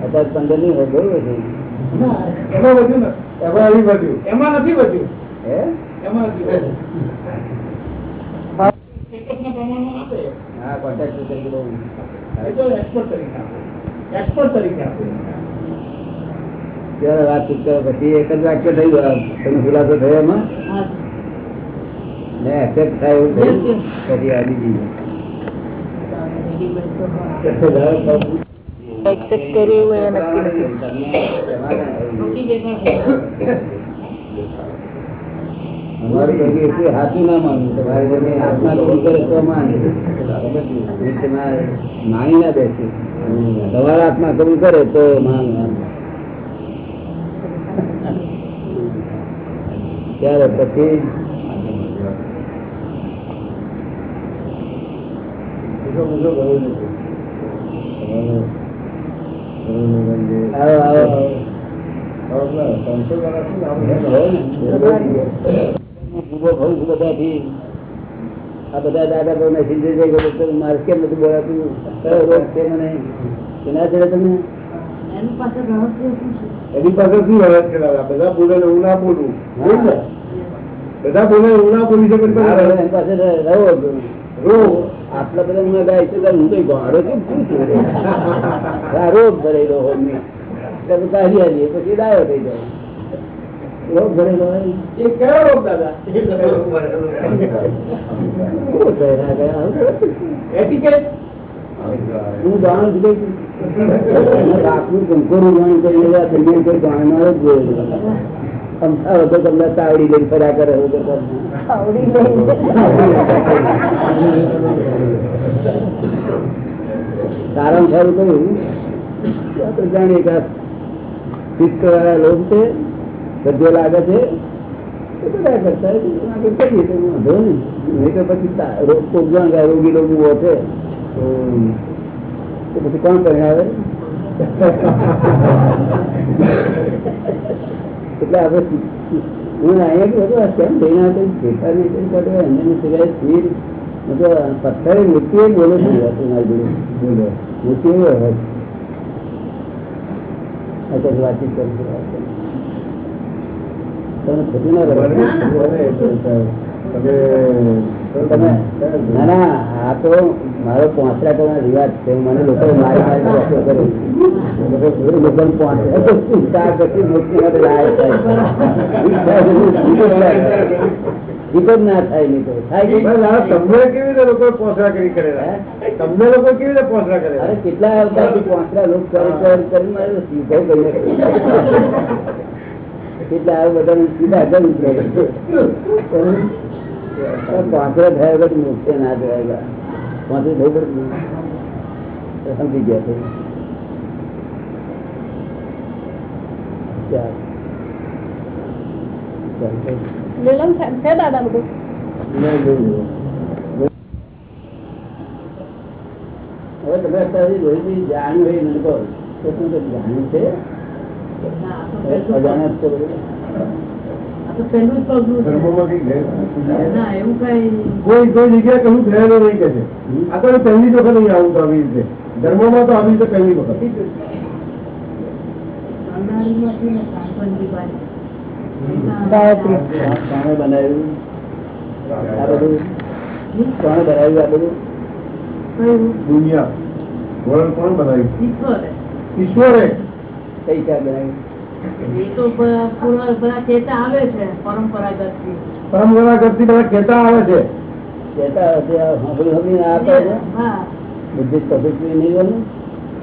અત્યારે પંદર નહીં હોય બરોબર છે એમાં વધ્યું ને. એમાં નથી વધ્યું. હે? એમાં નથી વધ્યું. હા કોન્ટ્રાક્ટર તરીકે બહુ એ તો એક્સપર્ટ તરીકે આપે એક્સપર્ટ તરીકે આપે ત્યારે વાતચીત કરો પછી એક જ વાક્ય થયું આ તમે ખુલાસો થયો એમાં ને એક્સેપ્ટ થાય એવું થયું પછી આ બીજી એક્સેપ્ટ કર્યું એવું એ નક્કી નથી અમારું કે એટલું ના માનવું તમારે તમે આત્મા કબૂલ કરે તો માને. તમારે માની ના બેસે. તમારા હાથમાં કબૂલ કરે તો માન ત્યારે પછી આવો આવો ઊભો ભાવ છું બધાથી. આ બધા દાદા ભાઈ ને સિંધે જઈ ગયો મારે કેમ બધું બોલાતું? કયો રોગ છે મને? કેના છે તમે એની પાસે શું રસ કરાવ્યા બધા બોલે હું ના બોલું બધા બોલે હું ના બોલી શકે તો આ બધા એની પાસે રહો રોગ. આટલા બધા હું ગાય છે હું તો ગાડો કેમ શું છું? રોગ ભરેલો હોય કાઢી આવીએ પછી ડાયો થઈ જાય. રોગ ભરેલો હોય એ કયો રોગ દાદા શું થાય ના થાય? આવું કરે? એટિકેટ હું જાણું છું કે રાતનું કંકોરું જાણ કરી રહ્યા દરમિયાન કોઈ જાણનાર જ જોયેલું અમથા વગર તમને તાવડી લઈને ફર્યા કરે વગર તમને. આવડી ગઈ સારામાં સારું કહ્યું કે આપણે જાણીએ કે આ શિસ્ત વાળા લોક છે ગદ્ય લાગે છે તો બધા કરતા હોય તો આપણે કરીએ તો વાંધો નહીં નહીં તો પછી તા- રોગ કોક જાણ કે આ રોગી લોકો ઊભો છે તો તો પછી કોણ પરિણાવે એટલે આપણે હું અહીંયા કે બધું આ કેમ થઈને આ કંઈ ફેરફાર નહીં કરી કાઢો એને સિવાય સ્થિર હું તો પથ્થરે મૂર્તિએ બોલે છે હતું મારી જોડે બોલો મૂર્તિ એવો હોય અત્યારે વાતચીત કરી છે તમે ખોટું ના કરો. ના ના. આ તો મારો પોંચરા કરવાનો રિવાજ છે. મને લોકો મારી મારી વાતો કરે લોકો પોંચરા ચાર પછી મોટી માટે લાયક થાય. વિકટ ના થાય નહીં તો. થાય તમને કેવી રીતે લોકો પોસરા કરી કરેલા? તમને લોકો કેવી રીતે પોસરા અરે કરેલા કેટલા અવતારથી લોકો કરે કરે કરીને મારે સીધો કરી કેટલા આ બધાને સીધા કરી પાંચરા થયા વગર મોક્ષે ના જવાય પાંચરે થયું પડે તો સમજી ગયા તો ચાલ. ચાલ. લીલમ છે છે દાદા બધું હવે તમે અત્યારે રોહિતજી જાણ્યું હોય મને કહો તો શું તમે જાણ્યું છે કઈ ગેર ના એવું કઈ કોઈ કોઈ જગ્યાએ કશું થયેલું નહીં કે છે. આ તો પહેલી વખત નહીં આવું તો આવી રીતે. ધર્મોમાં તો આવી રીતે પહેલી વખત. અંધારીમાંથી ને કાંકણની બાજુ. ગાયત્રી કોણે બનાવ્યું? આ બધું? કોણે બનાવ્યું આ બધું? દુનિયા. વર્લ્ડ કોણ બનાવ્યું? ઈશ્વરે. ઈશ્વરે.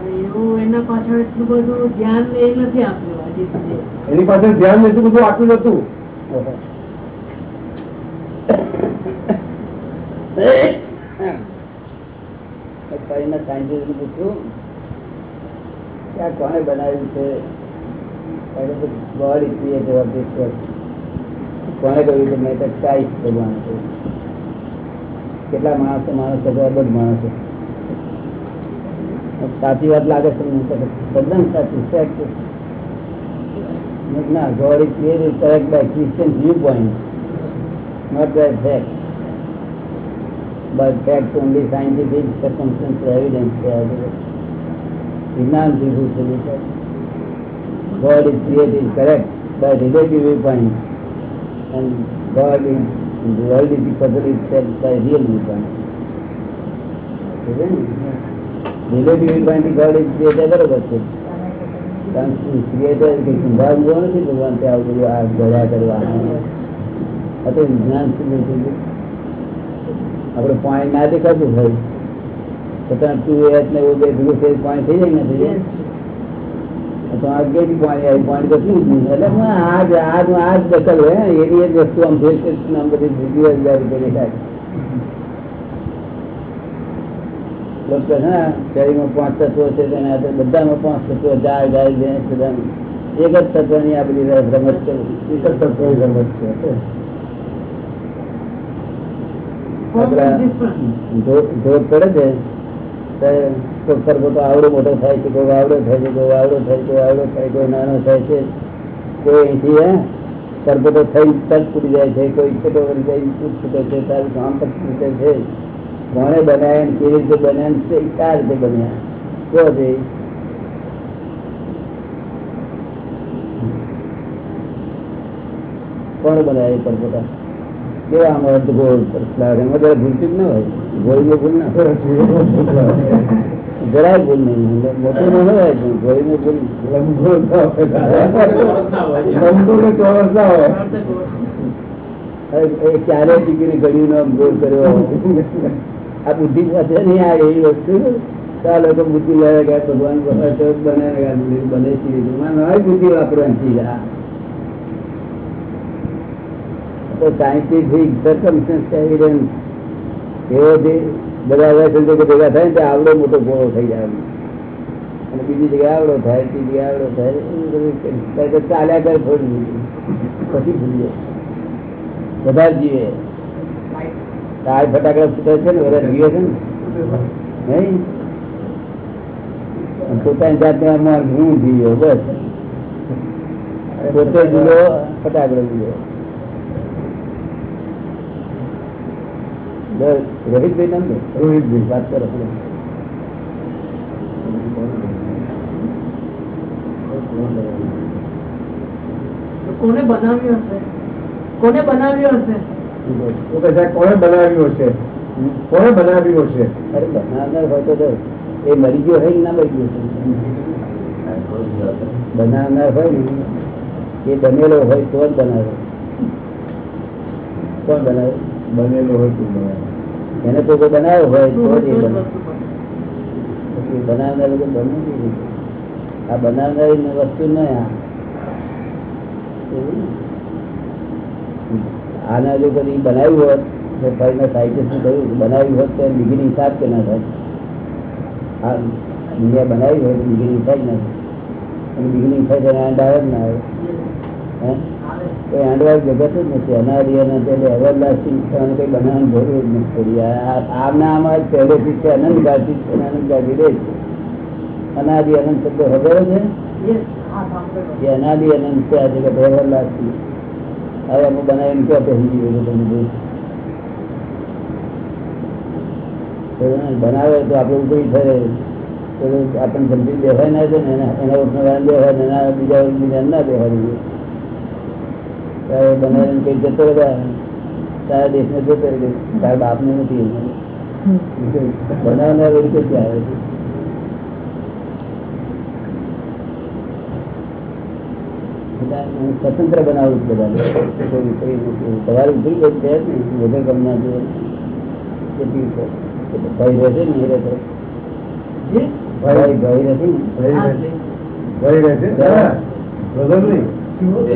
એવું એના પાછળ ધ્યાન એ નથી પાસે બધું આપ્યું હતું scientist પૂછ્યું આ કોણે બનાવ્યું છે god is creator of this world કોણે કહ્યું કે મેં તો ક્રાઇસ્ટ ભગવાન છે કેટલા માણસો માણસ બધા અબજ માણસો સાચી વાત લાગે છે મને તો તદ્દન સાચી fact. ના God is clearly correct by Christian viewpoint, not by fact. But fact only scientific circumstantial evidence છે આ બધું. વિજ્ઞાનથી શું છે બીજું? God is created correct by relative viewpoint and God is the world is the puzzle itself by real viewpoint. સમજે ને? relative viewpoint થી God is created બરોબર છે કારણ કે creator કે સંભાળવો નથી ભગવાન તે આવું બધું આ ગળ્યા કરવા આ તો વિજ્ઞાન શું છે તે? આપણે પાણી ના દેખાતું હોય છતાં તું એ ને એવું બે ભેગું થઈ પાણી થઈ જાય ને થઈ જાય. તો આ કેવી પાણી આવી પાણી તો પીવું જ નહીં. એટલે હું આજ આજ આજ દખલ હોય ને એવી એક વસ્તુ આમ જોઈ છે ને આમ બધી જુદીવાદી કરી થાય. લોકો છે ને શરીરમાં પાંચ તત્વો છે તેના હાથે બધામાં પાંચ તત્વો ગાય ગાય ભેંસ બધા. એક જ તત્વની આ બધી રમત છે. એક જ તત્વની રમત છે. આપણા ધો- ધોધ પડે છે. તો કોઈ પર્વતો આવડો મોટો થાય છે, કોઈ આવડો થાય છે, કોઈ આવડો થાય કોઈ આવડો થાય કોઈ નાનો થાય છે. કોઈ અહીંથી, હે પર્વતો થઈ તક તૂટી જાય છે, કોઈ છોટો વળી જાય તૂટ છૂટે છે, તારું કામ પર છૂટે છે. કોણે બનાવ્યા ને કેવી રીતે બન્યા ને તે કયા રીતે બન્યા. કહો છે. કોણ બનાવ્યા એ પર્વતા કેવા આમ અર્ધગોળ લાગે? એમાં જરા ભૂલચૂક ના હોય. ગોળીમાં ભૂલ ના હોય જરાય ભૂલ નહીં મોટું ના હોય પણ ગોળીમાં ભૂલ લંબગોળ ના હોય. લંબગોળ ને ચોરસ ના હોય હવે એ ક્યારે ટીકીને ઘડીનો આમ ગોળ કર્યો આ બુદ્ધિ પાસે નહીં આ એવી વસ્તુ ચાલો તો બુદ્ધિ લાવે કે ભગવાન ભગવાન તો બને ને બને છે મારે બુદ્ધિ વાપરવાની છે આ તો સાયન્ટિફિક સર્કમસ્ટન્સ એવિડન્સ એવો જે બધા એવા સંજોગો ભેગા થાય ને તે આવડો મોટો ગોળો થઈ જાય અને બીજી જગ્યાએ આવડો થાય, ત્રીજી જગ્યાએ આવડો થાય એવું બધું કંઈક તો ચાલ્યા કરે થોડું પછી ભૂલીએ બધા જ જીવે. તાર ફટાકડા ફૂટે છે ને બધા જીવે છે ને? નહીં? અને પોતાની જાતને આમાં હું જીવ્યો, બસ. પોતે જીવો ફટાકડો જીવ્યો બસ રોહિતભાઈ નામ ને રોહિતભાઈ. વાત કરો કોને બનાવ્યું હશે? કોને બનાવ્યું હશે? તો કે કોણે બનાવ્યું હશે? કોણે બનાવ્યું હશે? અરે બનાવનાર હોય તો એ મરી ગયો હોય ના મરી ગયો? બનાવનાર હોય ને એ બનેલો હોય તો જ બનાવે. કોણ બનાવે? બનેલો હોય તો બનાવે. એને તો કોઈ બનાવ્યો હોય તો તો જ એ જ બનાવે વસ્તુ બને. પછી બનાવનાર લોકો બને કેવી રીતે? આ બનાવનારી વસ્તુ ન આ એવું ને? આના જો કદી બનાવ્યું હોત તો ફરીને સાયન્ટિસ્ટ કહ્યું કે બનાવ્યું હોત તો બિગિનિંગ સાત કે ના થાય આ દુનિયા બનાવી હોય તો બિગિનિંગ થાય જ ના થાય અને બિગિનિંગ થાય તો એના અંડાર જ ના આવે હે આવે. કોઈ આંડવા જગત જ નથી. અનારી અને તેને એવરલાસ્ટિંગ થવાનું કોઈ બનાવવાની જરૂર જ નથી. આમના આમાં પહેલેથી છે. અનંત કાળથી છે. અનંત કાળથી રહે છે. અનાદિ અનંત શબ્દ ખબર છે? Yes, હા, સાંભળેલો. જે અનાદિ અનંત છે આ જગત એવરલાસ્ટિંગ હવે અમે બનાવીને ક્યાં પહેરી ગયું બનાવે તો આપણે ઉપરી થાય તો આપણને સમજી બેહાય ના છે ને એના એના ઉપર એના બીજા બીજા ના બેહાડી ત્યારે બનાવીને કઈ જતો રહ્યા તારા દેશને જતો રહ્યો તારા બાપને નથી બનાવનાર રીતે ક્યાં આવે છે બધા હું સ્વતંત્ર બનાવું છું બધા કોઈ કોઈ નથી. તમારી ઉપરી કોઈ છે જ નહીં વગર ગમના જોઈએ કેટલી છે એટલે ભય રહેશે ને એ રહેશે જે? ભય ભય રહેશે ને ભય હા, રહેશે. જે. ભય રહેશે હા. brother નહીં. આપડે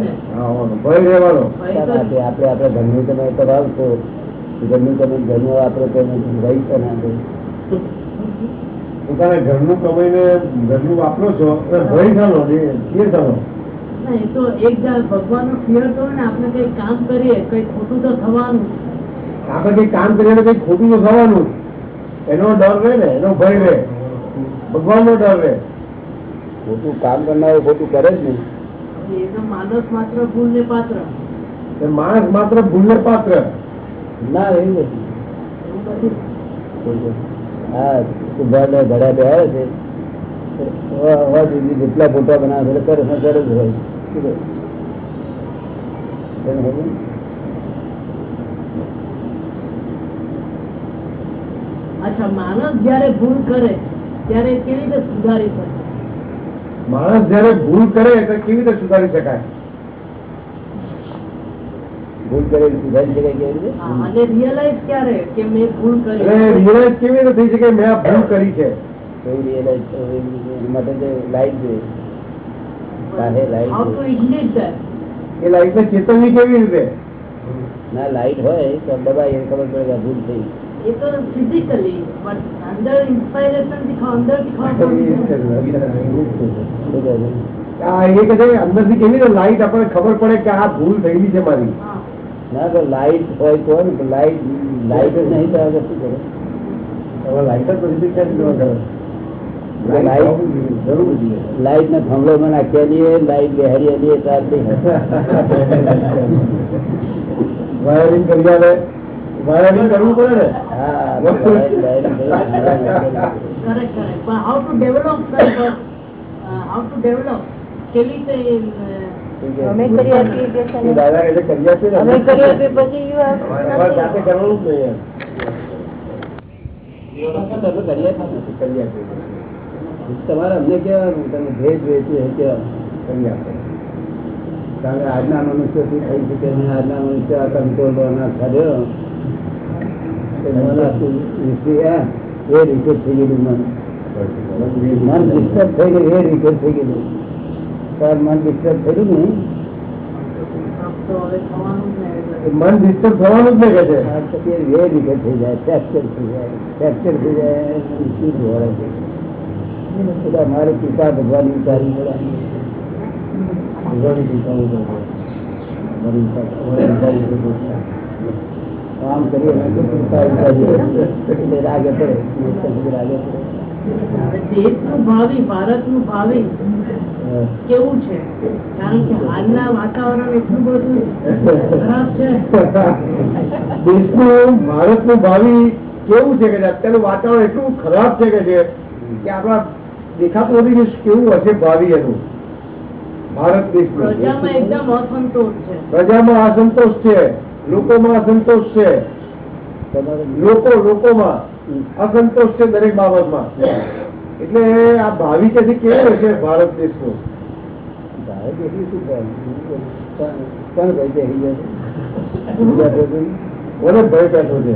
ને. આપણે ઘરનું તમે કરાવશો ઘરનું તમે ઘરનું વાપરો તો રહી છે પોતાના ઘરનું કમાઈને ઘરનું વાપરો છો ભય શાનો? ફિયર? ના, એ તો એક ભગવાન ભગવાનનો ફિયર કરો ને આપણે કઈ કામ કરીએ કઈ ખોટું તો થવાનું આપણે કઈ કામ કરીએ કઈ ખોટું તો થવાનું. એનો ડર રહે ને એનો ભય રહે. ભગવાન નો ડર રહે. ખોટું કામ કરનાર ખોટું કરે જ નહીં. માણસ માત્ર ભૂલ ને પાત્ર માણસ માત્ર ભૂલને પાત્ર. ના એવું નથી. હા સુભાષ ઘડા બે આવે છે જેટલા ફોટા બનાવે છે કરે છે કરે જ હોય શું કહે? તને ખબર? અચ્છા માણસ જયારે ભૂલ કરે ત્યારે કેવી રીતે સુધારી શકે? માણસ જયારે ભૂલ કરે તો કેવી રીતે સુધારી શકાય? ભૂલ કરેલી સુધારી શકાય કેવી રીતે? અને રિયલાઇઝ ક્યારે કે મેં ભૂલ કરી કેવી રીતે થઈ શકે? મેં આ ભૂલ કરી છે. realize માટે લાઈટ જોઈએ લાઈટ? એ લાઈફ ને ચેતવવી કેવી રીતે? ના લાઈટ હોય તો દબાઈ ખબર પડે ભૂલ થઈ. એ તો ફિઝિકલી બટ અંદર ઇન્સ્પાયરેશનથી અંદરથી એ કહે છે અંદરથી કેવી રીતે લાઈટ આપણને ખબર પડે કે આ ભૂલ થયેલી છે મારી? ના તો લાઈટ હોય તો ને લાઈટ લાઈટ જ નહીં તો શું કરે? હવે લાઈટ જ ન કરે લાઈટ જરૂર લાઈટ ને થાંભલો માં નાખ્યા દઈએ લાઈટ બેહારી દઈએ ચાલતી વાયરિંગ કરી આવે. વાયરિંગ કરવું પડે ને? How to develop how to develop કેવી રીતે અમે કરી આપીએ કે દાદા એટલે કરી આપીએ અમે કરી આપીએ પછી જાતે. કરવાનું જ નહીં તમારે અમને કેવા તમે ભેજ વેચી કહેવાનું. કરી કારણ કે આજના મનુષ્ય શું થઈ શકે આજના મનુષ્ય કંટ્રોલ ના થયો એ મન આખું વિકસી ગયા. એ રીતે થઈ ગયેલું મન મન ડિસ્ટર્બ થઈ ગયું એ રીતે થઈ ગયેલું તાર મન ડિસ્ટર્બ થયેલું ને તો હવે થવાનું જ નહીં એટલે. મન ડિસ્ટર્બ થવાનું જ નહીં કે છે આ પછી એ રીતે થઈ જાય ફ્રેક્ચર થઈ જાય ફ્રેક્ચર થઈ જાય શું જોવાય છે એટલે અમારે કૃપા ભગવાન ઉતારી પડે ભગવાનની કૃપા ઉતારી ભગવાનની કૃપા ઉતારી પડે. આમ કરીએ ઉતારી પડે પછી પડે. ભાવિ ભારતનું ભાવિ કેવું છે? કારણ કે હાલના વાતાવરણ એટલું બધું ખરાબ છે. દેશનું ભારતનું ભાવિ કેવું છે કે? અત્યારનું વાતાવરણ એટલું ખરાબ છે કે છે કે આપણા દેખાતું નથી કે કેવું હશે ભાવિ એનું. ભારત દેશનું. પ્રજામાં એકદમ અસંતોષ છે. પ્રજામાં અસંતોષ છે. લોકોમાં અસંતોષ છે લોકો લોકોમાં અસંતોષ છે દરેક બાબતમાં એટલે આ ભાવિ કે છે ભારત દેશનો ભારત એટલું શું કોણ ભાઈ બેસી ગયા છે? બીજા કોઈ? કોને ભય બેઠો છે?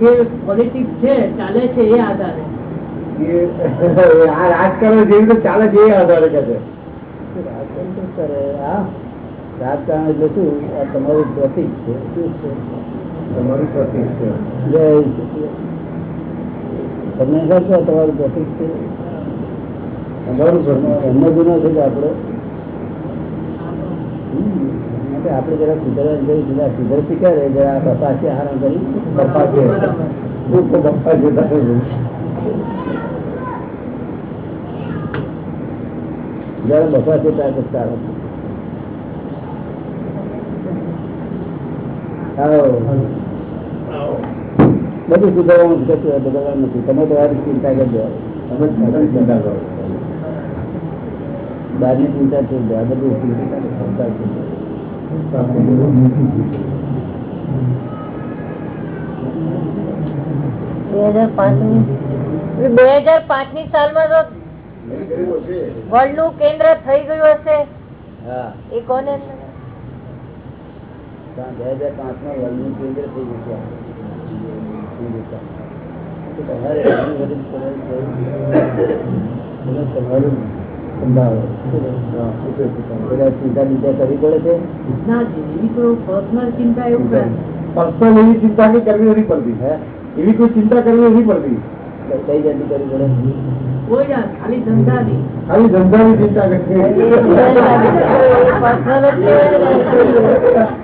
જે પોલિટિક્સ છે ચાલે છે એ આધારે આ રાજકારણ જેવી રીતે ચાલે છે એ આધારે કે છે રાજકારણ કરે? આ રાજકારણ એટલે શું? આ તમારું પ્રતિક છે. તમારું પ્રતિક છે. જય તમને છે તમારું પ્રતિક છે? એમનો ગુનો છે. કે આપણો. આપણે જરા સુધારવા જઈ જુદા સુધર શીખે જરા છે આરામ કરી. બપા છે બપા તો છે? તારે? જરા બફા છે ત્યારે સારો આવો બધું સુધારવાનું બદલવાનું નથી તમે તમારી ચિંતા કરજો તમે બહારની ચિંતા છે આ બધું બે હજાર પાંચની સાલમાં સાલમાં તો વર્લ્ડનું કેન્દ્ર થઈ ગયું હશે. એ કોને કારણ બે હજાર પાંચમાં વર્લ્ડનું કેન્દ્ર થઈ ગયું છે. અમેરિકા. તો તમારે ઘણી બધી તમારે તમારું ચિંતા બીજા કરવી પડે છે? પર્સનલ ચિંતા એવું ચિંતા કઈ કરવી નથી પડતી. હે? એવી કોઈ ચિંતા કરવી નથી પડતી. કઈ જાતિ કરવી પડે? ખાલી ધંધાની. ખાલી ચિંતા એ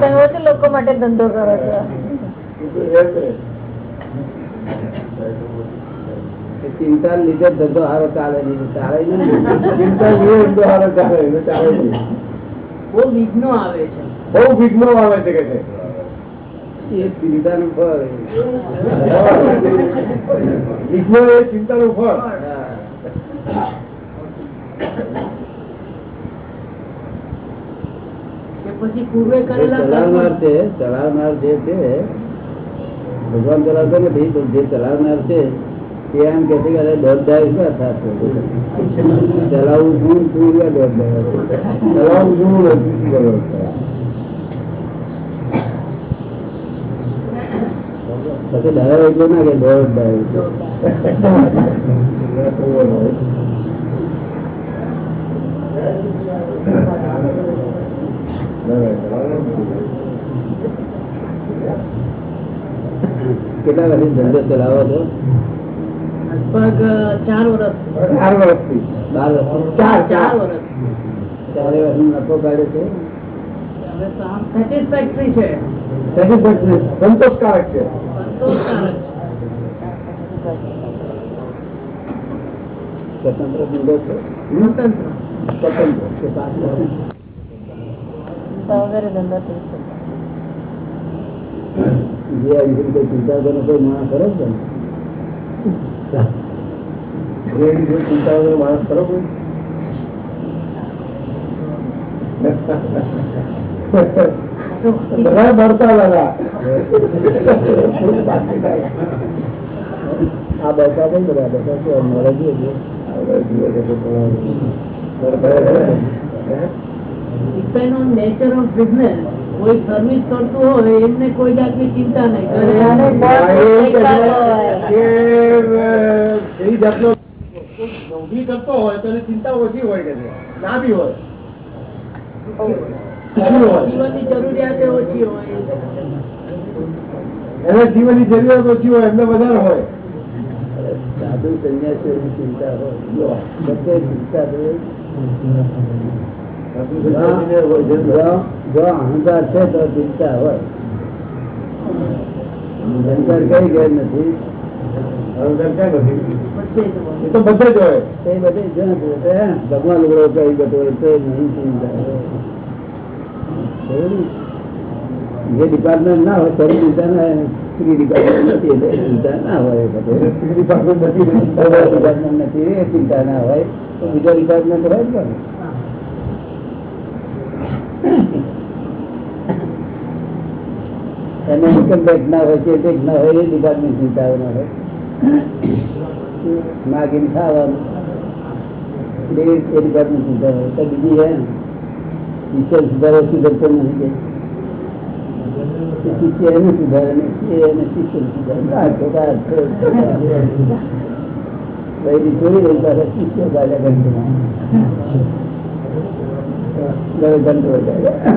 તમે ઓછું લોકો માટે ધંધો કરો છો. ચિંતા લીધે ધંધો હારો ચાલે નહીં ચાલે ચિંતા લીધે ધંધો હારો ચાલે ચાલે નહીં. બહુ વિઘ્નો આવે છે. બહુ વિઘ્નો આવે છે કે છે? એ ચિંતાનું ફળ વિઘ્નો એ ચિંતાનું ફળ હા. કે પછી પૂર્વે એ કરેલા ચલાવનાર કર્મ છે ચલાવનાર જે છે ભગવાન ચલાવતો નથી પણ જે ચલાવનાર છે તે એમ કે છે કે અરે દોડધાય શું થશે ચલાવવું શું શું કે દોડધાય ચલાવવું જોવું નથી કરો પછી ડાયો એટલો ના કે દોડધાય કેટલા વર્ષથી ધંધો ચલાવો છો? લગભગ ચાર વર્ષ ચાર વર્ષથી બાર વર્ષથી ચાર ચાર? ચાર વર્ષ ચારે વર્ષનો નફો કાઢ્યો છે? સેટિસ્ફેક્ટરી છે. Satisfaction, સંતોષકારક છે? સંતોષકારક છે. સ્વતંત્ર ધંધો છે સ્વતંત્ર સ્વતંત્ર કે પાછળ ચિંતા વગર ધંધો થઈ શકે જે આ રીતે ચિંતા કરે કોઈ માણસ ખરો છે એ રીતે ચિંતા વગર માણસ ખરો કોઈ બધા મળતા દાદા આ બસા પણ બધા બસા છે મળે છે depend on nature of business કોઈ સર્વિસ કરતું હોય એમને કોઈ જાતની ચિંતા નહીં કરે. એ નોકરી કરતો હોય તો ચિંતા ઓછી હોય કે ના બી હોય. ઓછી જીવનની જરૂરિયાત ઓછી હોય. એને જીવનની જરૂરિયાત ઓછી હોય એમને વધારે હોય. સાધુ સંન્યાસીઓની ચિંતા હોય. ચિંતા હોય જો જો અહંકાર છે તો ચિંતા હોય અહંકાર કઈ ગેર નથી અહંકાર ક્યાં નથી? બધે જ હોય. એ તો બધે જ હોય તે બધી જ્યાં જોઈએ તે ભગવાન ઉગડો કઈ ગતો હોય તો નહીં ચિંતા હોય એવું નહીં? જે ડિપાર્ટમેન્ટ ના હોય તેની ચિંતા ના હોય સ્ત્રી ડિપાર્ટમેન્ટ નથી એટલે ચિંતા ના હોય એ બધે. ડિપાર્ટમેન્ટ નથી બીજા ડિપાર્ટમેન્ટ નથી એ ચિંતા ના હોય તો બીજા ડિપાર્ટમેન્ટ હોય જ પણ એને ઇન્કમ ટેક્સ ના હોય કે ટેક્સ ના હોય એ ડિપાર્ટમેન્ટ ચિંતા ના હોય. માગીને ખાવાનું. એ એ ડિપાર્ટમેન્ટ ચિંતા હોય. તો બીજી હે ઈશ્વર સુધારો સુધરતો નથી કે. શિષ્ય એને સુધારે ને એ એને શિષ્ય સુધારે. આ ખોટા વૈદી છોડી રહી પાસે શિષ્ય કાઢ્યા ઘંટમાં ગળે ઘંટો કાઢ્યા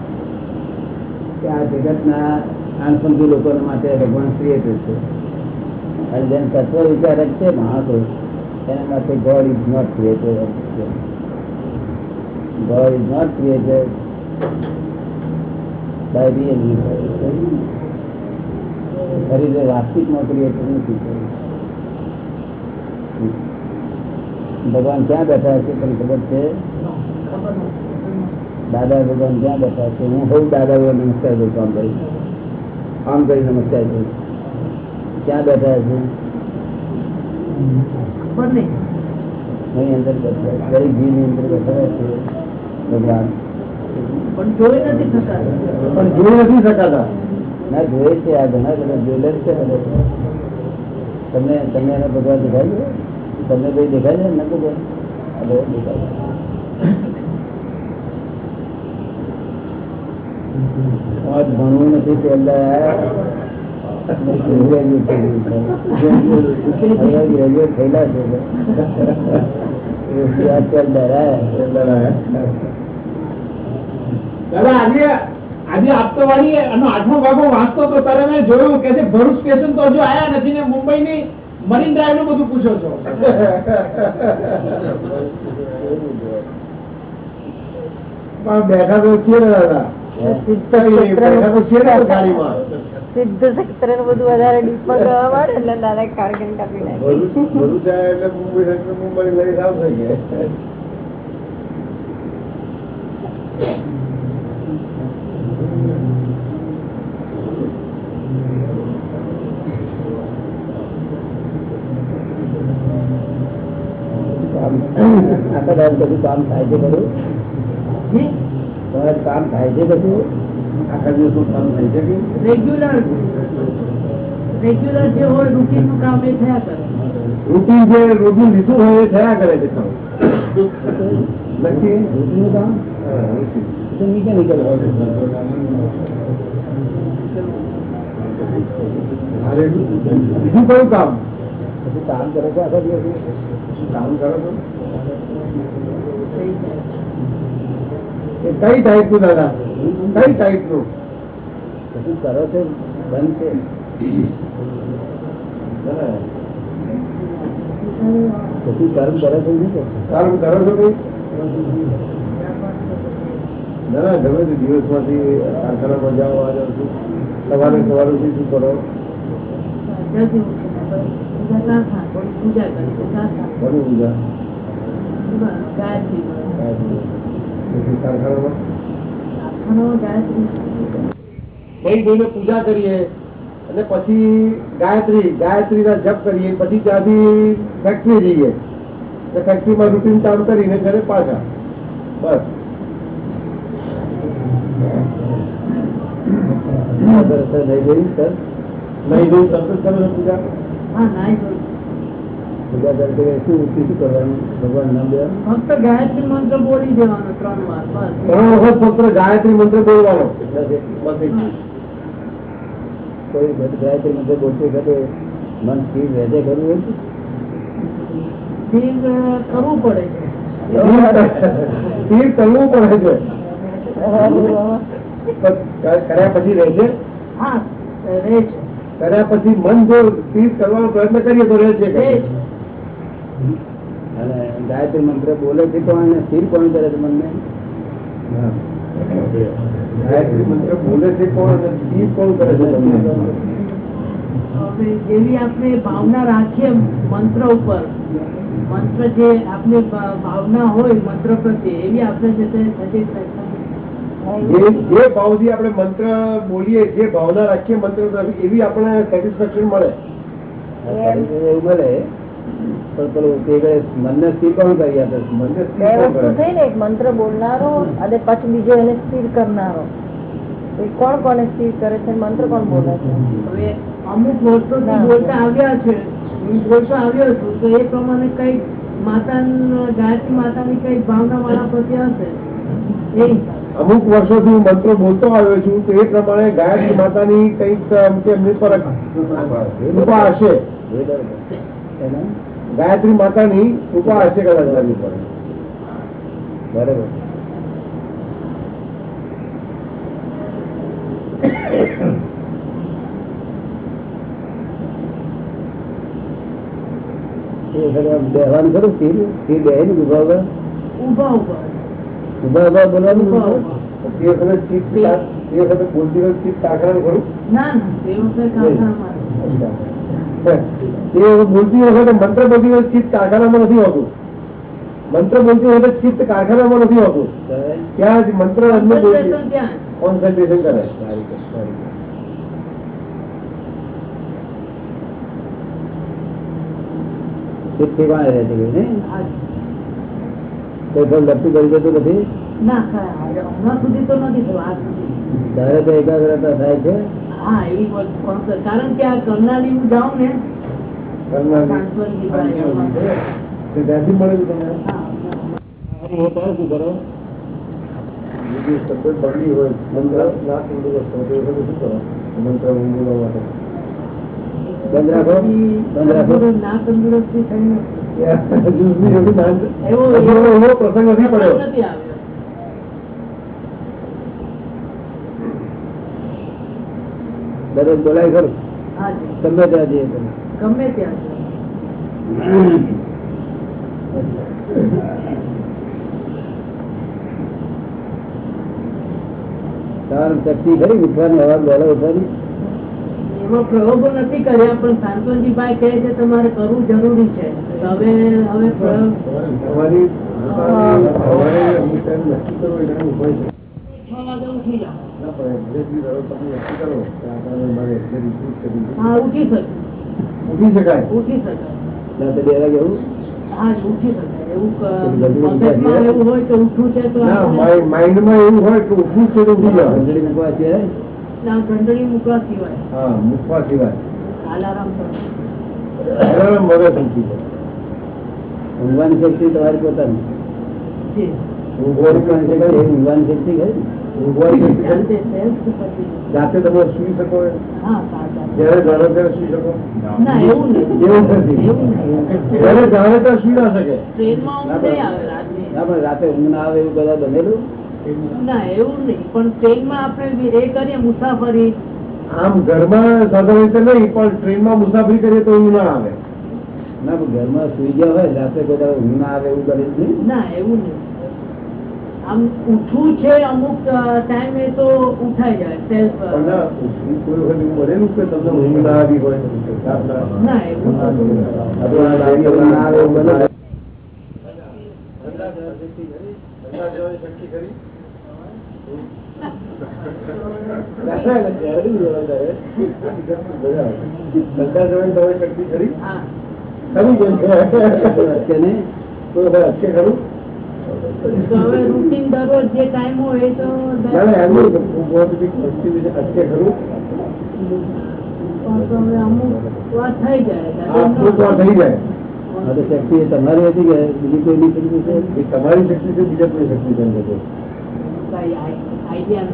કે આ જગતના અણસમજુ લોકો માટે ભગવાન ક્રિએટર છે અને જેમ તત્વ વિચારક છે માણસો એના માટે god is not creator god is not creator. ભગવાન ક્યાં બેઠા છે તમને ખબર છે. દાદા ભગવાન ક્યાં બેઠા છે હું બહુ દાદા ભગવાન નમસ્કાર કરું કામ કરી આમ કરી નમસ્કાર કરું ક્યાં બેઠા છે? ખબર નહીં. અહીં અંદર બેઠા છે. દરેક જીવની અંદર બેઠા છે ભગવાન. પણ જોઈ નથી શકાતું પણ જોઈ નથી શકાતા ના જોયે છે આ ઘણા બધા જ્વેલર છે બધા. તમને તમને એના ભગવાન દેખાય છે? તમને કોઈ દેખાય છે નતું કોઈ હવે દેખાય આજ ભણવું નથી પહેલા છે. થયેલા છે એ આજકાલ ડરાય દાદા આજે આજે આપતો વાળી એનો આઠમો ભાગો વાંચતો તો ત્યારે મેં જોયું કે ભરૂચ સ્ટેશન તો હજુ આયા નથી ને મુંબઈ ની મરીન ડ્રાઈવનું બધું પૂછો છો. પણ બેઠા તો છીએ દાદા. સિદ્ધ ક્ષેત્રનું બધું વધારે ડીપમાં જવા મળે એટલે દાદા કારગન કાપી નાખે. મુંબઈ લઈ સાવ થઈ આખા દાડો બધું કામ થાય છે ખરું તમારે કામ થાય છે બધું? આખા દિવસનું કામ થઈ શકે રેગ્યુલર રેગ્યુલર જે હોય રૂટીનનું કામ એ થયા કરે. રૂટીન જે રોજનું લીધું હોય એ થયા કરે છે કામ. નક્કી રૂટીનનું કામ? હોય અરે, બીજું કયું કામ? પછી કામ કરે છે આખા દિવસ કામ કરો છો? કઈ ટાઈપનું દાદા? કઈ ટાઈપનું શું કરો છો બંધ છે. પછી કર્મ કરે છે નહીં કરો છો કઈ ના ના ગમે તે દિવસમાંથી કારખાનામાં જાઓ આ જાઓ છું સવારે સવારે શું કરો? પૂજા પૂજા? કરી તો પૂજા ગાયત્રી ગાયત્રી કરીએ અને પછી ગાયત્રી ગાયત્રીના જપ કરીએ પછી ત્યાંથી ફેક્ટરી જઈએ. ફેક્ટરીમાં રૂટીન કામ કરીને ઘરે પાછા. બસ. નહીં જોયું જ કરો પૂજા. હા નહીં જોયું પૂજા કરતી શું શું શું કરવાનું ભગવાન નામ લેવાનું ફક્ત ગાયત્રી મંત્ર બોલી દેવાનો ત્રણ વાર બસ. ત્રણ વખત ફક્ત ગાયત્રી મંત્ર બોલવાનો. કોઈ ગાયત્રી મંત્ર બોલતી વખતે મન સ્થિર રહેશે કરવું હોય છે? સ્થિર અ, કરવું પડે છે. સ્થિર કરવું પડે છે. કર્યા પછી રહે છે હા રહે છે. કર્યા પછી મન જો સ્થિર કરવાનો પ્રયત્ન કરીએ તો રહે છે. અને ગાયત્રી મંત્ર બોલે છે તો એને સ્થિર કોણ કરે છે મનને? ગાયત્રી મંત્ર બોલે છે કોણ અને સ્થિર કોણ કરે છે તમને? જેવી આપણે ભાવના રાખીએ મંત્ર ઉપર મંત્ર જે આપણે ભા- ભાવના હોય મંત્ર પ્રત્યે એવી આપણે જે તે જે ભાવથી આપણે મંત્ર બોલીએ જે ભાવના રાખીએ મંત્ર એવી આપણે સેટિસ્ફેક્શન મળે. એવું મળે પણ પેલું તે ઘડે મનને સ્થિર કોણ કરી આપે? છે? સ્થિર વસ્તુ થઈ ને એક મંત્ર બોલનારો અને પછી બીજો એને સ્થિર કરનારો. એ કોણ કોને સ્થિર કરે છે? મંત્ર કોણ બોલે છે? હવે અમુક વર્ષોથી ના. બોલતા આવ્યા છે. હું બોલતો આવ્યો છું તો એ પ્રમાણે કઈ માતા ગાયત્રી માતાની કઈ ભાવના મારા પ્રત્યે હશે. એ અમુક વર્ષોથી હું મંત્રો બોલતો આવ્યો છું તો એ પ્રમાણે ગાયત્રી માતાની કંઈક એમની પર કૃપા હશે. એના? ગાયત્રી માતાની કૃપા હશે કદાચ કરવી પડે. બરાબર. બેહવાનું ખરું? સ્થિર સ્થિર બેહે ને ઊભા ઊભા ઊભા ઊભા. ઊભા ઊભા બોલવાનું? તે વખતે ચીપ તે વખતે બોલતી વખતે ચિત્ત કાકરાનું ખરું? ના ના તે વખતે કાકામાં તે વખતે બોલતી વખતે મંત્ર બોલતી વખતે ચિત્ત કારખાનામાં નથી હોતું મંત્ર બોલતી વખતે ચિત્ત કારખાનામાં નથી હોતું બરાબર? ત્યાં જ મંત્ર અંદર Concentration ત્યાં કોન્સન્ટ્રેશન કરે સારી વાત, સારી વાત. ચિત્ત ઠેકાણે રહે છે કોઈ, નહીં? આ કોઈ પણ લપટી કરી જતું નથી ના ખરા હમણાં સુધી તો નથી થયું આજ સુધી ત્યારે તો એકાગ્રતા થાય છે હા એ કારણ કે આ કરનાળી હું જાઉં ને પ્રસંગ નથી ત્યાંથી મળેલું તમને હા. એ તારે શું કરો બીજી તબિયત બગડી હોય મંત્ર ના તંદુરસ્ત હોય તો એ બધું શું કરો મંત્ર ઊંઘવા માટે બંધ રાખો બંધ રાખો તંદુરસ્ત- ના તંદુરસ્તી થઈ નથી. જ્યુસની એવી ના- એવો- એવો એવો પ્રસંગ નથી પડ્યો નથી આવ્યો દરરોજ બોલાય ખરું? હાજી. ગમે ત્યાં જઈએ તમે. ગમે ત્યાં તાર શક્તિ ખરી? ઉઠવાની અવાજ બોલા ઉઠવાની? એમાં પ્રયોગો નથી કર્યા પણ સાંત્વનજીભાઈ કહે છે તમારે કરવું જરૂરી છે. હવે હવે પ્રયોગ ઉઠી જાઓ ના પણ exactly ધારો તમે નક્કી કરો કે આ ટાઈમે મારે exactly શું જ કરવું છે. હા ઉઠી શકે ઉઠી શકાય ઉઠી શકાય રાતે બે વાગે એવું હા ઉઠી શકાય એવું ક- જલ્દી ઉઠી મગજમાં જાય. એવું હોય કે ઉઠવું છે તો ના આપણે- માઇ- માઇન્ડમાં એવું હોય કે ઉઠવું જ છે તો ઉઠી જાઓ ઘંટડી મૂકવા છે ના ઘંટડી મૂકવા સિવાય હા મૂકવા સિવાય અલાર્મ પર અલાર્મ વગર ઉઠી જાય ઊંઘવાની શક્તિ તમારી પોતાની જી. ઊંઘવાની પણ ઊંઘવાની શક્તિ એ ઊંઘવાની શક્તિ ખરી ઊંઘવાની શક્તિ જાતે તમે સુઈ શકો હા જાણો ત્યારે સુઈ શકો? ના એવું નથી. જાણે ત્યારે સુઈ શકે. રાતે. ઊંઘ ના આવે એવું બધા બનેલું? ના એવું નહીં. પણ ટ્રેનમાં આપણે એ કરીએ મુસાફરી. આમ ઘરમાં સાધારણ રીતે નહીં પણ ટ્રેનમાં મુસાફરી કરીએ તો ઊંઘ ના આવે. ના પણ ઘરમાં સુઈ ગયા હોય રાતે કોઈ ઊંઘ ના આવે એવું કરે જ ના એવું નહીં. આમ ઉઠવું છે અમુક ટાઈમે તો ઉઠાઈ જાય સેલ્ફ પણ ના કોઈ વખત એવું બનેલું કે તમને ઊંઘ ના આવી હોય રાત ના ના એવું તો આપણે આ રાતે ઊંઘ ના તમારી હતી કે બીજી કોઈ એ તમારી શક્તિ છે બીજા કોઈ શક્તિ છે? આઈડિયા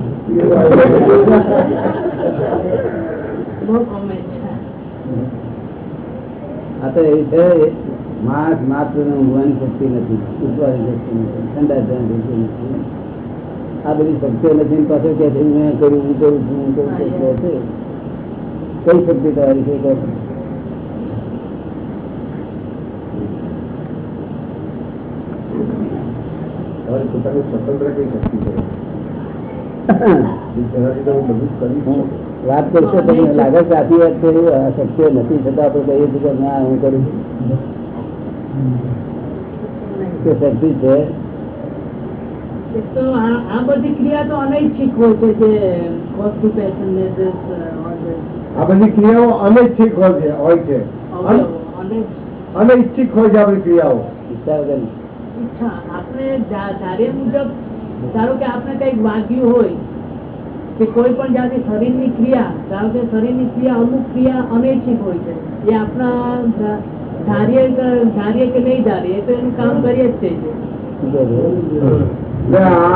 આ તો એ છે માણસ માત્ર ઊંઘવાની શક્તિ નથી ઉઠવાની શક્તિ નથી ઠંડા જવાની શક્તિ નથી આ બધી શક્તિઓ નથી ને પાછળ કે છે મેં કર્યું હું કરું છું હું કરું છું કહે છે કઈ શક્તિ તમારી છે કહો. તમારી પોતાની સ્વતંત્ર કઈ શક્તિ છે તેનાથી તમે બધું જ કરી શકો. વાત કરશો તમને લાગે છે આથી વાત છે એવું આ શક્તિઓ નથી છતાં આપણે કહીએ છીએ કે ના હું કરું છું કે શક્તિ છે? તો આ બધી ક્રિયા તો અનૈચ્છિક હોય છે જે. આ બધી ક્રિયાઓ અનૈચ્છિક હોય છે હોય છે. અનૈચ્છિક હોય છે આપણી ક્રિયાઓ. ઈચ્છા વગરની. ઈચ્છા આપણે ધારે મુજબ ધારો કે આપણે કંઈક વાગ્યું હોય કે કોઈ પણ જાતિ શરીરની ક્રિયા ધારો કે શરીરની ક્રિયા અમુક ક્રિયા અનૈચ્છિક હોય છે. એ આપણા ધારીએ ધારીએ કે નહીં ધારીએ તો એનું કામ કરીએ જ છે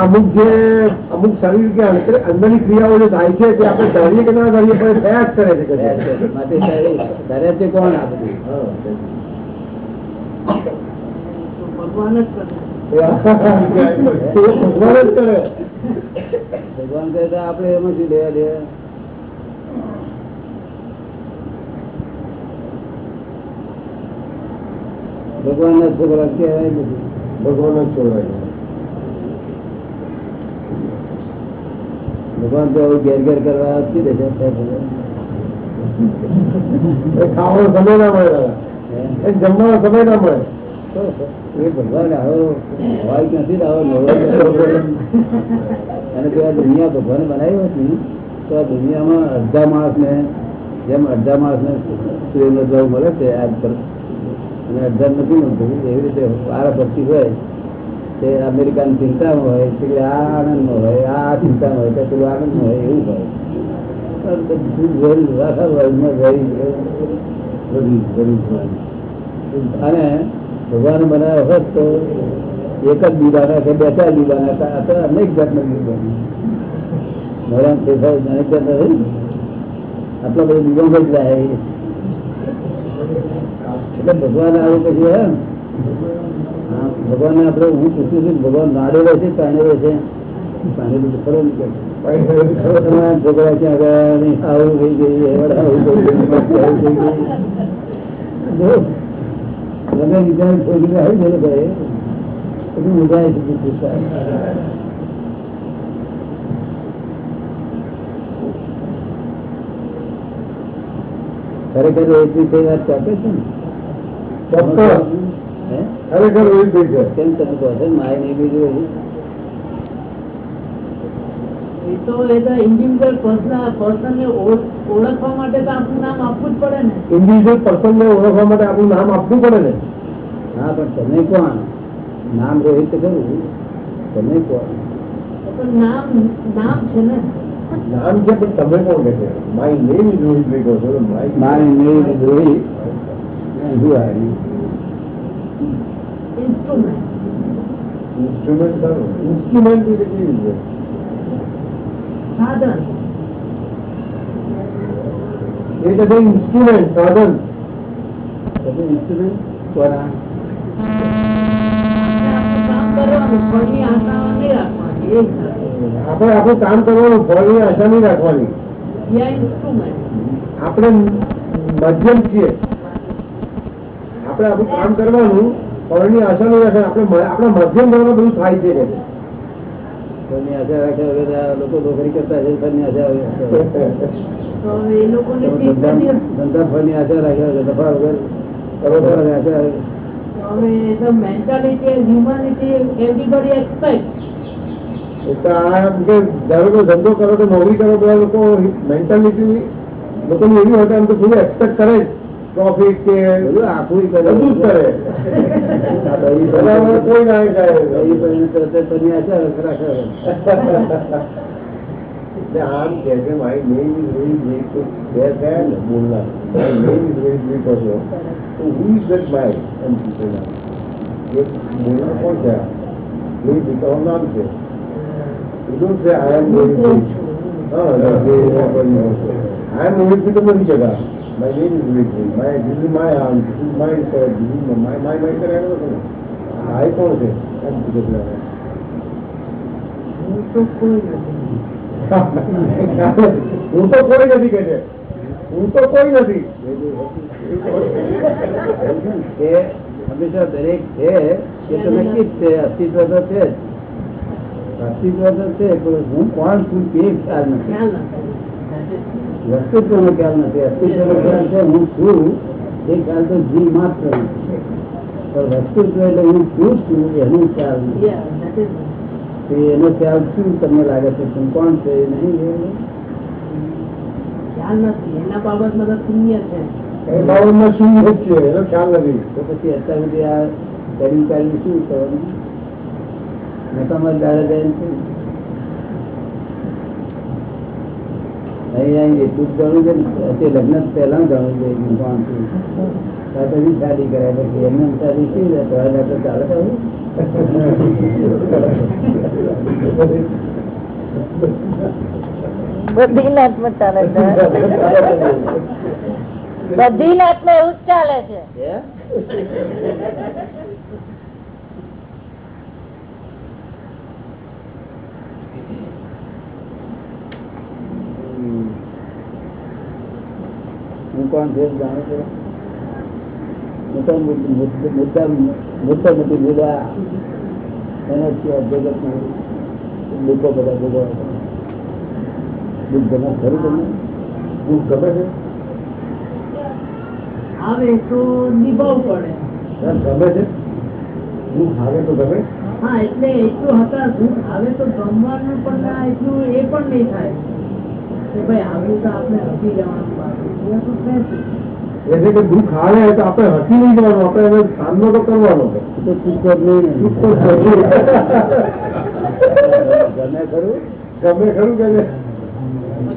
અમુક જે અમુક શરીર કે અંદરની ક્રિયાઓ જે થાય છે તે આપણે ધારીએ કે ના ધારીએ પણ પ્રયાસ કરે છે કોણ આ ભગવાન જ કરે ભગવાન જ કરે. ભગવાન કહે આપડે આપણે એમાં શું લેવા દેવા. ભગવાન ના છોકરા કહેવાય નથી ભગવાન જ છોડવાય ભગવાન તો ઘેર ઘેર કરવા શું દે છે ખાવાનો સમય ના મળે. જમવાનો સમય ના મળે. એ ભગવાન આવો હોય ક્યાંથી આવો અને જો આ દુનિયા ભગવાને બનાવી હતી તો આ દુનિયામાં અડધા માણસને જેમ અડધા માણસને સૂર્યનો જવ મળે છે આજ પર અને અડધા નથી મળતું. એવી રીતે વારાફરતી હોય, તે અમેરિકાની ચિંતામાં હોય કે આ આનંદમાં હોય, આ ચિંતામાં હોય તો પેલું આનંદમાં હોય, એવું હોય. અને ભગવાન બનાવ્યો હોત તો એક જ દીવાના કે બે ચાર દીવાના હતા, આ અનેક જાતના દીવાના મોરામ ફેરફાર અનેક જાતના આટલા બધા દીવાનો જ એટલે ભગવાન આવું પછી એમ? હા, ભગવાન આપણે હું પૂછું છું કે ભગવાન નાડેલો છે પાણેલો છે? પાણેલો તો ખરો ને કે. તમારા છોકરા ક્યાં ગયા નહીં આવું થઈ ગઈ એવડ આવું થઈ ગયું પછી આવું થઈ ગયું. જો, ગમે વિચાર છોકરી આવી ગયેલો ભાઈ બધું મુજાય છે પૂછતા ખરેખર એક રીતે વાત ચાલે છે ને? ચોક્કસ. હે? ખરેખર એવી થઈ છે. કેમ તમે કહો છો? માય નહીં બીજું એ તો એ તો ઇન્ડિવિજ્યુઅલ પર્સન પર્સનને ઓળખવા માટે તો આપણું નામ આપવું જ પડે ને. ઇન્ડિવિજ્યુઅલ પર્સન ને ઓળખવા માટે આપણું નામ આપવું પડે ને. હા પણ તમે કોણ? નામ રોહિત કરું તમે કોણ? પણ નામ નામ છે ને. નામ છે પણ તમે કોણ કે છે? માય નેમ ઇઝ રોહિતભાઈ કહો છો માય મારે ઇઝ રોહિત ઇન્સ્ટ્રુમેન્ટ ઇન્સ્ટ્રુમેન્ટ સારું. ઇન્સ્ટ્રુમેન્ટ એટલે કેવી રીતે સાધન એ ઇન્સ્ટ્રુમેન્ટ સાધન આપણે આપણું કામ કરવાનું ફળની આશા નહીં રાખવાની. આપણે મધ્યમ કામ કરવાનું ફળની આશા નહીં રાખવાની We are instrument. આપણે મધ્યમ છીએ આપણે આપણું કામ કરવાનું ફળની આશા નહીં રાખે આપણે આપણા મધ્યમ દ્વારા બધું થાય છે છે. આશા રાખ્યા આ લોકો નોકરી કરતા છે ફળની આશા તો એ લોકોને ધંધા ફળની આશા. રાખ્યા વગર નફા વગર બરોબર. આશા એમ ધંધો કરો તો નોકરી કરો તો લોકો મેન્ટાલિટી લોકોની એવી હોય કે આમ તો થોડું એક્સપેક્ટ કરે જ. પ્રોફિટ કે બધું આખું કરે બધું જ કરે આ બૈરી બરાબર કોઈ ના બૈરી જાય પણ તરત જ ફળની આશા રાખ્યા વગર. ને આમ કે છે મારી નેમ ઇઝ રોહિત ભાઈ તો બે થયા ને બોલના મારી નેમ ઇઝ રોહિત ભાઈ કહો છો તો હુ ઇઝ ધેટ માય એમ પૂછે ના એ બોલના કોણ છે આ રોહિત ભાઈ તમારું નામ છે You don't say I am Rohit ભાઈ હા I am રોહિત ભાઈ તો નથી જગા માય નેમ ઇઝ રોહિત ભાઈ my this is my arm this is my sir this is my my my કરે એનો નથી આ કોણ છે એમ પૂછે છે હું તો કોઈ નથી. હું તો કોઈ નથી કે છે હું તો કોઈ નથી કે હંમેશા દરેક છે એ તો નક્કી જ છે અસ્તિત્વ તો છે જ અસ્તિત્વ તો છે પણ હું કોણ છું તે ખ્યાલ નથી ખ્યાલ નો ખ્યાલ નથી. અસ્તિત્વનો ખ્યાલ છે હું છું. એ ખ્યાલ તો જીવ માત્ર પણ અસ્તિત્વ એટલે હું શું છું એનો ખ્યાલ નથી. એનો ખ્યાલ શું તમને લાગે છે? તમે કોણ છે? એ નહીં ખ્યાલ નથી. એના બાબતમાં તો શૂન્ય છે. એ બાબતમાં શું જ છે એનો ખ્યાલ નથી. તો પછી અત્યાર સુધી આ શું કરવાનું નકામા દાડે એટલું જ જાણવું છે લગ્ન પહેલા ગણું છું પછી શાદી કરાય પછી એમને શાદી કેવી રીતે ચાલે તો બધી નાતમાં ચાલે છે. બધી લાતમાં એવું જ ચાલે છે હે? હું કોણ છે જાણો છો. મોટા મોટી મુદ્દા મુદ્દા મોટા મોટી મુદ્દા એના સિવાય લોકો બધા ભોગવે દુઃખ ગમે ખરું તમને? દુઃખ ગમે છે? આવે તો નિભાવવું પડે. હા, ગમે છે? દુઃખ આવે તો ગમે હા એટલે એટલું હતા દુઃખ આવે તો ગમવાનું પણ ના એટલું એ પણ નહીં થાય. કે ભાઈ આવ્યું તો આપણે હસી જવાનું. એટલે કે દુઃખ આવે તો આપણે હસી નહીં જવાનું આપણે એનો સામનો તો કરવાનો. ગમે ખરું. ગમે ખરું કે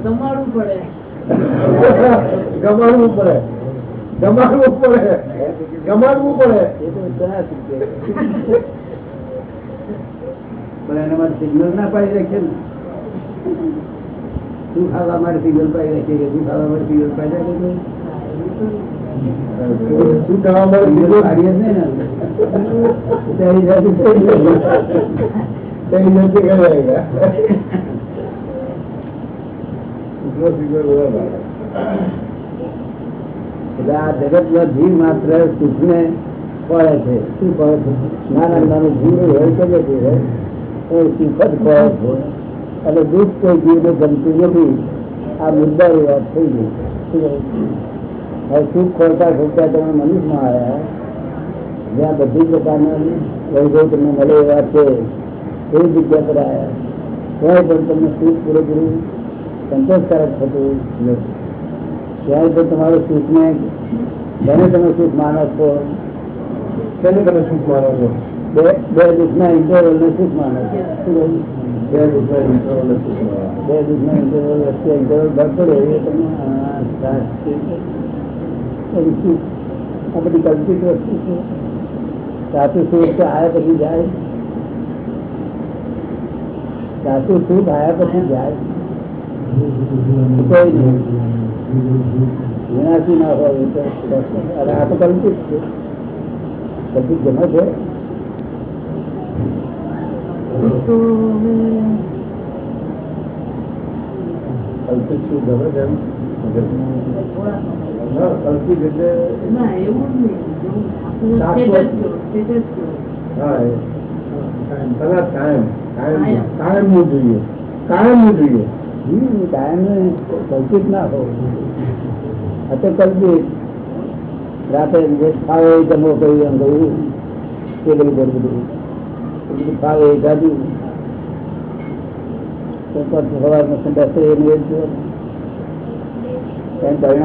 ગમાડવું પડે. ગમાડવું પડે. જમાડવું પડે. જમાડવું પડે. પણ એના માટે સિગ્નલ ના પાડી રાખે ને. શું ખાવા માટે પીગલ પાઈ રાખીએ કે શું ખાવા માટે પીગલ પાઈ રાખે? શું પાડીએ જ નહીં ને નથી કરાયેલા. એટલો આ જગતમાં જીવ માત્ર સુખ ને પડે છે. શું પડે છે? નાના નાનું જીવ હોય કે જે હોય એ સુખ જ પડે છે. અને દુઃખ કોઈ જીવને ગમતું નથી. આ મુદ્દા એ વાત થઈ ગઈ. શું કહ્યું? હવે સુખ ખોરતા ખોરતા તમે મનુષ્યમાં આવ્યા. જ્યાં બધી પ્રકારના વૈભવ તમને મળે એવા છે એવી જગ્યા પર આવ્યા. તોય પણ તમને સુખ પૂરેપૂરું સંતોષકારક થતું નથી. ત્યારે તો તમારું સુખ ને જેને તમે સુખ માનો છો. શેને તમે સુખ માનો છો? બે બે દુઃખના ઇન્ટરવલ ને સુખ માનો છો. શું કહ્યું? બે રૂપિયા વિચારોને સુખ માનો. બે દુઃખના ઇન્ટરવલ વચ્ચે ઇન્ટરવલ ભાગ પડે એ તમે આ સાચ છે. એ સુખ આ બધી કલ્પિત વસ્તુ છે સાચું સુખ તો આયા પછી જાય સાચું સુખ આયા પછી જાય કોઈ નહીં વિનાશી ના હોય એ તો અરે આ તો કલ્પિત છે કલ્પિત ગમે છે તો હવે કલ્પિત શું ગમે છે એમ? થોડા ના, કલ્પિત એટલે ના એવું જ નહીં જેવું આપણું શાશ્વત. status કયો, status કયો. હા એ કદાચ કાયમ કાયમ કાયમ. કાયમનું જોઈએ કાયમનું જોઈએ હમ, કાયમ ને કલ્પિત ના હોય આ તો કલ્પિત રાતે જે ફાવે એ જમો કહ્યું એમ કહ્યું તે બધું બધું પરિણામ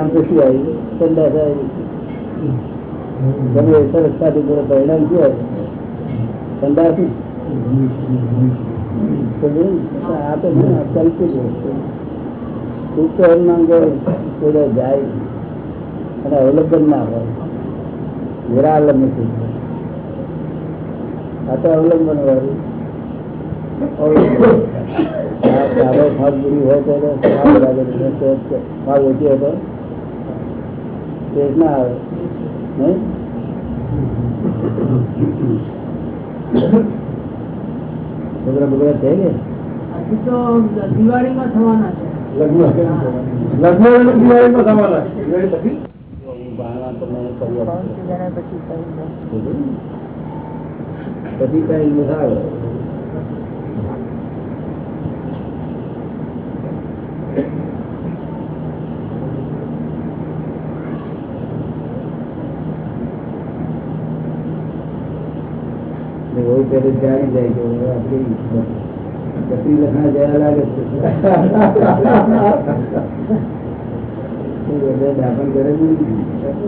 શું આવ્યું? આ તો કલ્પિત વસ્તુ તો જાય. અને અવલંબન ના હોય. નિરાલંબ સુખ આ તો અવલંબન વાળું અવલંબન. આ ચાલો ફાગ પૂરી હોય તો તો સારું લાગે છે. ને તો ફાગ ઓછી હોય તો ટેસ્ટ ના આવે નહીં છોકરા બોકરા થઈ ગયા હજી તો દિવાળીમાં થવાના છે લગ્ન લગ્ન અને દિવાળીમાં થવાના છે. દિવાળી પછી ભણવા તમને કરી આપશે. જણા પછી કહી દો. પછી કઈ આવે બહુ પેલે જાણી જાય કે હવે આપણી બત્રી લખણા જયા લાગે છે એ બધા દાપણ કરે જ નહીં.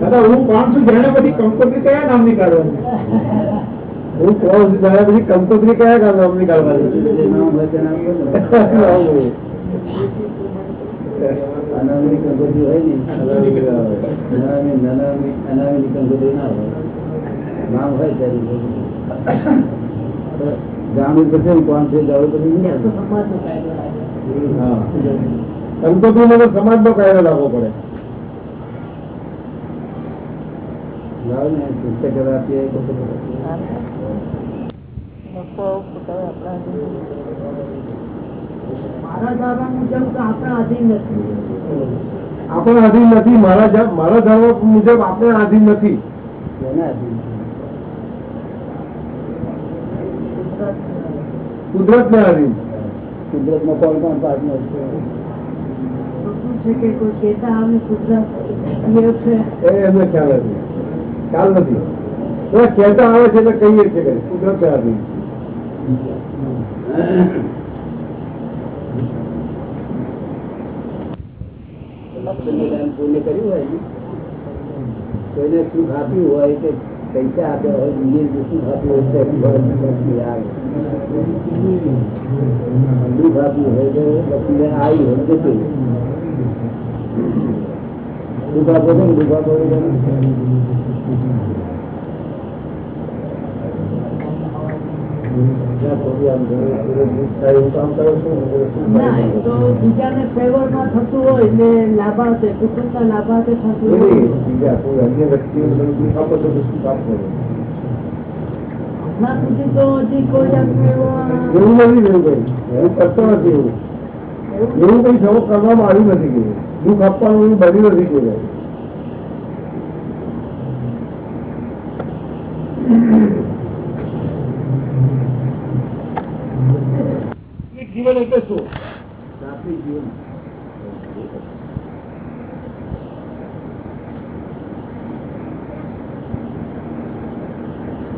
દાદા હું કોણ છું જેને પછી કંકોત્રી કયા નામની કાઢવાની હું પછી કંકોત્રી કયા કામ નામની કાઢવાની નામ હોય તે નામ બોલો. અનામી કંકોત્રી હોય. ને અનામી અનામી અનામી કંકોત્રી ના હોય નામ હોય ત્યારે જાણવું પડશે ને. કોણ છે જાણવું પડશે ને. કંકોત્રીનો તો સમાજનો કાયદો લાવવો પડે લાવો ને પુસ્તક આપીએ. આપણા મારા ધારણા મુજબ તો આધીન નથી. આપણે આધીન નથી મારા મારા ધારણા મુજબ આપણે આધીન નથી. કુદરત ને આધીન. કુદરતમાં કોણ કોણ પાર્ટનર છે? તો શું છે કે કોઈ કહેતા આવે કુદરત એ છે? એ એમને ખ્યાલ નથી ખ્યાલ નથી. કહેતા આવે છે તો કહીએ છીએ કુદરત ને નહીં કર્યું હોય કોઈને સુખ આપ્યું હોય કે પૈસા આપ્યા હોય, બીજે સુખ હોય આવે. હોય ને કરો બીજાને થતું હોય એટલે લાભાર્થે કુટુંબના લાભાર્થે થતું હોય. બીજા કોઈ અન્ય દુઃખ આપો તો. હમણાં સુધી તો હજી કોઈ એવું નથી એવું કઈ એવું કરતો નથી. એવું? એવું કઈ સૌ કરવામાં આવ્યું નથી ગયું દુઃખ આપવાનું બન્યું નથી કોઈ વાર. એક જીવન એટલે શું સાત્વિક જીવન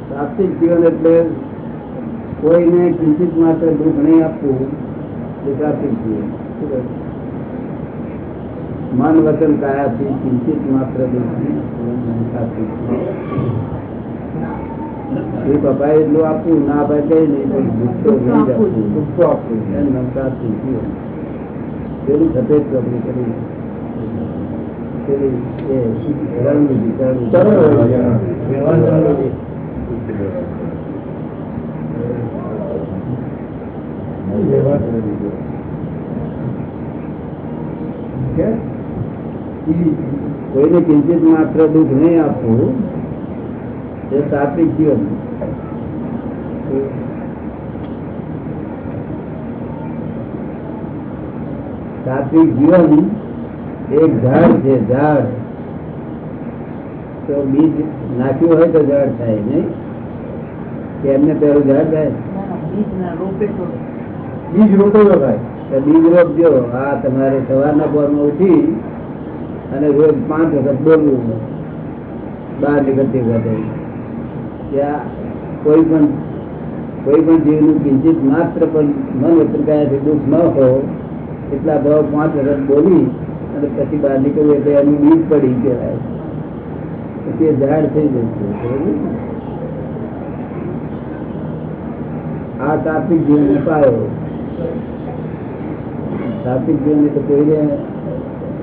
સાત્વિક જીવન એટલે કોઈને કિંચિત માત્ર દુઃખ નહીં આપવું એ સાત્વિક જીવન શું કહે? મન વચન કાયાથી કિંચિત માત્ર દુઃખ નહીં આપવું એ સાત્વિક જીવન. દુઃખ અપાય એટલું આપવું ના અપાય કઈ નહીં પણ દુઃખ તો નહીં જ આપવું દુઃખ તો આપવું એમ નામ સાત્વિક જીવન પેલું સફેદ ચોપડી કરી પેલી એ રણનીતિ, રણનીતિ. સરળ રણનીતિ. કે? કોઈને કિંચિત માત્ર દુઃખ નહીં આપવું એ સાત્વિક જીવન સાત્વિક જીવન એક ઝાડ છે ઝાડ તો બીજ નાખ્યું હોય તો ઝાડ થાય નહીં કે એમને પહેલું ઝાડ થાય રોપે બીજ રોપેલો થાય. બીજ રોપજો. આ તમારે સવારના પોરમાં ઉઠી અને રોજ પાંચ વખત બોલવું બહાર નીકળતી વખતે ત્યાં કોઈ પણ કોઈ પણ જીવનું કિંચિત માત્ર પણ મન વચનકાયાથી દુઃખ ન હો એટલા ભાવ પાંચ વખત બોલી અને પછી બહાર નીકળવું એટલે એનું બીજ પડી કહેવાય પછી એ ઝાડ થઈ જશે? આ સાત્વિક જીવન પાયો સાત્વિક જીવન એટલે કોઈને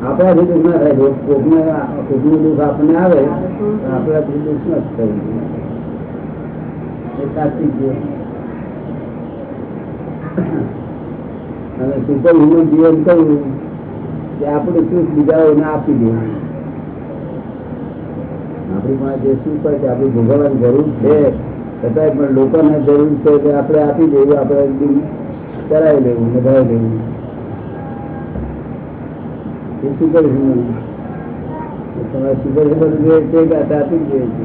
આપણાથી દુઃખ ના થાય, જો કોકને કોકનું દુઃખ આપણને આવે, તો આપણાથી દુઃખ ન થવું એ સાત્વિક જીવન. અને સુપર હ્યુમન જીવન કહ્યું કે આપણું સુખ બીજાઓને આપી દેવું આપણી પાસે જે સુખ હોય તે આપણે ભોગવવાની જરૂર છે. છતાંય પણ લોકોને જરૂર છે કે આપણે આપી દેવું, આપણે દિલ કરાવી લેવું વધાવી લેવું એ સુપર તમારે સુપર હ્યુમન જોઈએ છે કે સાત્વિક જોઈએ છે.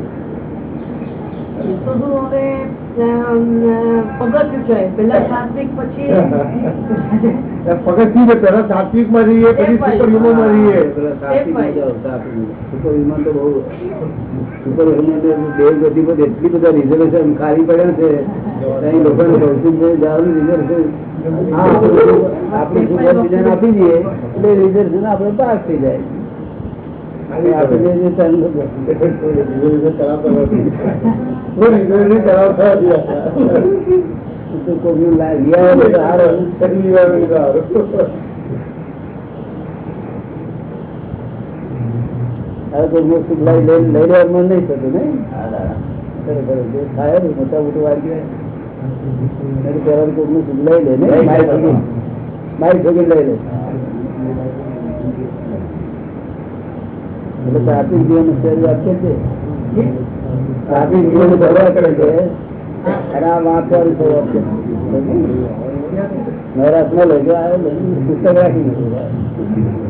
તો શું હવે અમ, પગથિયું છે. પેલા સાત્વિક પછી પગથિયું છે પેલા સાત્વિકમાં રહીએ પછી સુપર હ્યુમનમાં રહીએ પેલા સાત્વિકમાં જાઓ, સાત્વિક. સુપર હ્યુમન તો બહુ સુપર હ્યુમન દેવ ગતિ પર એટલી બધા રિઝર્વેશન ખાલી પડે છે. ત્યાં લોકોને ભૌતિક જે જવાનું રિઝર્વેશન આપણું સુખ- આપણું સુખ બીજાને આપી દઈએ એટલે રિઝર્વેશન આપણે પાસ થઈ જાય અને આપણે જે ચાલુ તો કોઈનું લા- લઈ આવે તો હારું. હવે કોઈનું સુખ લઈ લઈ લઈ લેવા મન નહીં થતું નહીં ખરેખર જે થાય ને મોટા મોટું વાગી જાય એટલે પહેલા કોઈનું સુખ લઈ લે ને મારી ઠોકી મારી ઠોકી લઈ લે એટલે ટ્રાફિક જીવન શરીર આપે છે ટ્રાફિક જીવન ભરવા કરે છે અને આ વાંચવાનું છે આપે નવરાશ ન લઈ ગયો આ પુસ્તક રાખી દીધું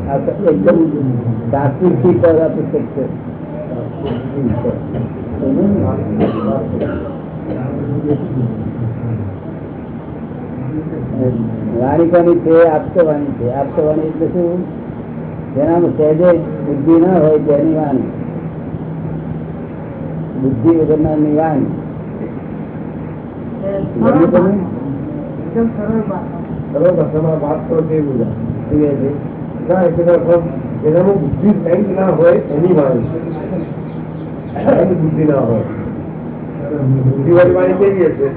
આ તો એકદમ સાત્વિકથી પર આ પુસ્તક છે વાણી કોની છે આપતો વાણી છે. આપતો વાણી એટલે શું? જેનામાં સહેજે બુદ્ધિ ના હોય તેની વાણી. બુદ્ધિ વગરનારની વાણી. સરળ ભાષામાં વાત કરો તે બધા. એટલે બુદ્ધિ બેંક ના હોય એની વાણી. બુદ્ધિ ના હોય. બુદ્ધિ વાળી વાણી કેવી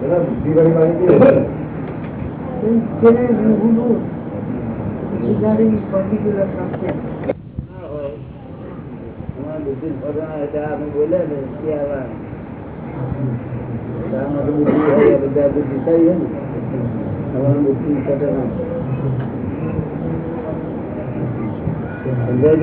બુદ્ધિ બુદ્ધિ અમે બોલ્યા ને. કે આવા બુદ્ધિ બધા બુદ્ધિ થઈ અમારું બુદ્ધિ સ્વભાવના. સમજાય